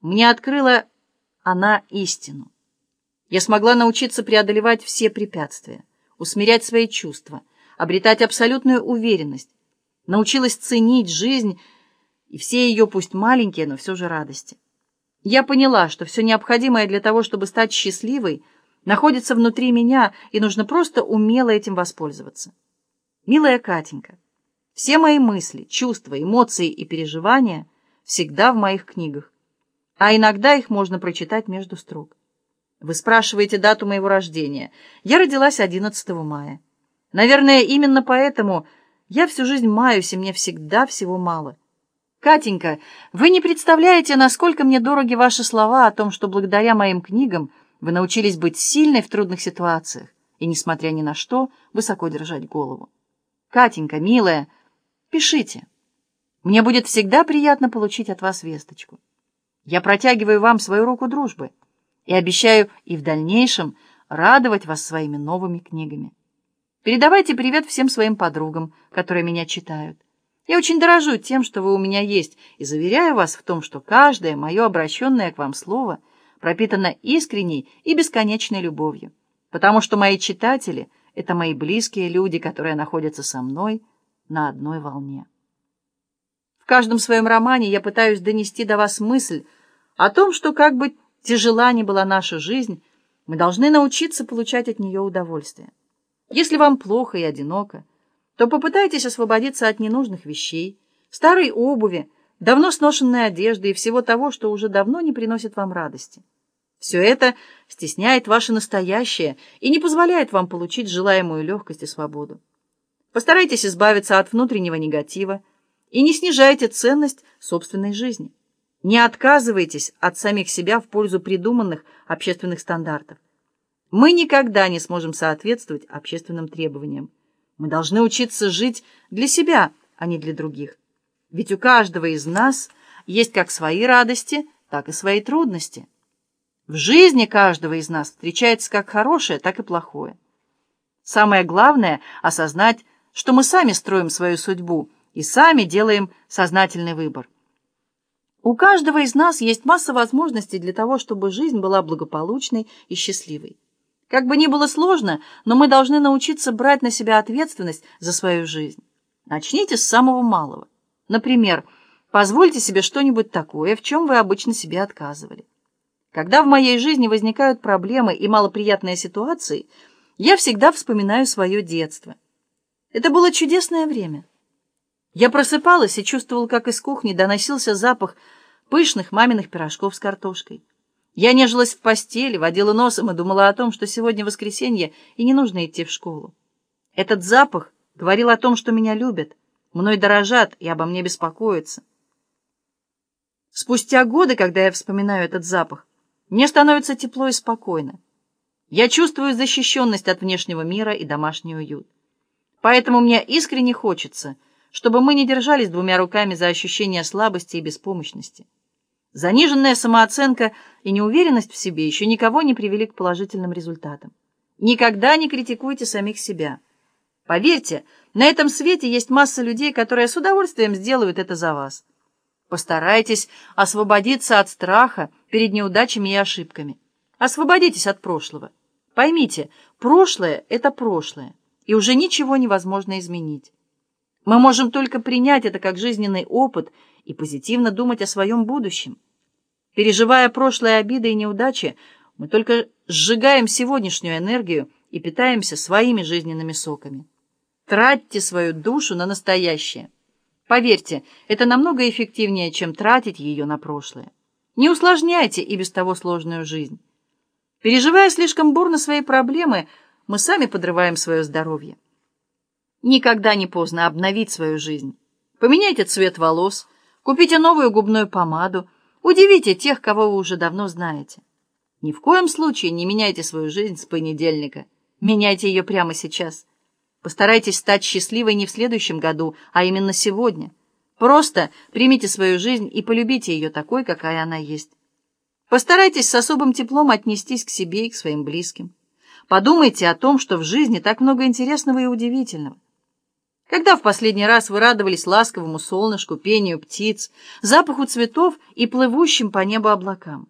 Мне открыла она истину. Я смогла научиться преодолевать все препятствия, усмирять свои чувства, обретать абсолютную уверенность, научилась ценить жизнь и все ее, пусть маленькие, но все же радости. Я поняла, что все необходимое для того, чтобы стать счастливой, находится внутри меня, и нужно просто умело этим воспользоваться. Милая Катенька, все мои мысли, чувства, эмоции и переживания всегда в моих книгах, а иногда их можно прочитать между строк. Вы спрашиваете дату моего рождения. Я родилась 11 мая. Наверное, именно поэтому я всю жизнь маюсь, и мне всегда всего мало. Катенька, вы не представляете, насколько мне дороги ваши слова о том, что благодаря моим книгам вы научились быть сильной в трудных ситуациях и, несмотря ни на что, высоко держать голову. Катенька, милая, пишите. Мне будет всегда приятно получить от вас весточку. Я протягиваю вам свою руку дружбы и обещаю и в дальнейшем радовать вас своими новыми книгами. Передавайте привет всем своим подругам, которые меня читают. Я очень дорожу тем, что вы у меня есть, и заверяю вас в том, что каждое мое обращенное к вам слово пропитано искренней и бесконечной любовью, потому что мои читатели — это мои близкие люди, которые находятся со мной на одной волне. Каждом своем романе я пытаюсь донести до вас мысль о том, что как бы тяжела ни была наша жизнь, мы должны научиться получать от нее удовольствие. Если вам плохо и одиноко, то попытайтесь освободиться от ненужных вещей, старой обуви, давно сношенной одежды и всего того, что уже давно не приносит вам радости. Все это стесняет ваше настоящее и не позволяет вам получить желаемую легкость и свободу. Постарайтесь избавиться от внутреннего негатива и не снижайте ценность собственной жизни. Не отказывайтесь от самих себя в пользу придуманных общественных стандартов. Мы никогда не сможем соответствовать общественным требованиям. Мы должны учиться жить для себя, а не для других. Ведь у каждого из нас есть как свои радости, так и свои трудности. В жизни каждого из нас встречается как хорошее, так и плохое. Самое главное — осознать, что мы сами строим свою судьбу и сами делаем сознательный выбор. У каждого из нас есть масса возможностей для того, чтобы жизнь была благополучной и счастливой. Как бы ни было сложно, но мы должны научиться брать на себя ответственность за свою жизнь. Начните с самого малого. Например, позвольте себе что-нибудь такое, в чем вы обычно себе отказывали. Когда в моей жизни возникают проблемы и малоприятные ситуации, я всегда вспоминаю свое детство. Это было чудесное время. Я просыпалась и чувствовал, как из кухни доносился запах пышных маминых пирожков с картошкой. Я нежилась в постели, водила носом и думала о том, что сегодня воскресенье и не нужно идти в школу. Этот запах говорил о том, что меня любят, мной дорожат и обо мне беспокоятся. Спустя годы, когда я вспоминаю этот запах, мне становится тепло и спокойно. Я чувствую защищенность от внешнего мира и домашний уют. Поэтому мне искренне хочется, чтобы мы не держались двумя руками за ощущение слабости и беспомощности. Заниженная самооценка и неуверенность в себе еще никого не привели к положительным результатам. Никогда не критикуйте самих себя. Поверьте, на этом свете есть масса людей, которые с удовольствием сделают это за вас. Постарайтесь освободиться от страха перед неудачами и ошибками. Освободитесь от прошлого. Поймите, прошлое — это прошлое, и уже ничего невозможно изменить. Мы можем только принять это как жизненный опыт и позитивно думать о своем будущем. Переживая прошлые обиды и неудачи, мы только сжигаем сегодняшнюю энергию и питаемся своими жизненными соками. Тратьте свою душу на настоящее. Поверьте, это намного эффективнее, чем тратить ее на прошлое. Не усложняйте и без того сложную жизнь. Переживая слишком бурно свои проблемы, мы сами подрываем свое здоровье. Никогда не поздно обновить свою жизнь. Поменяйте цвет волос, купите новую губную помаду, удивите тех, кого вы уже давно знаете. Ни в коем случае не меняйте свою жизнь с понедельника. Меняйте ее прямо сейчас. Постарайтесь стать счастливой не в следующем году, а именно сегодня. Просто примите свою жизнь и полюбите ее такой, какая она есть. Постарайтесь с особым теплом отнестись к себе и к своим близким. Подумайте о том, что в жизни так много интересного и удивительного. Когда в последний раз вы радовались ласковому солнышку, пению птиц, запаху цветов и плывущим по небу облакам?